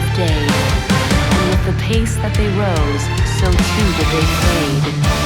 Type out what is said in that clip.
of day. And with the pace that they rose, so too did they fade.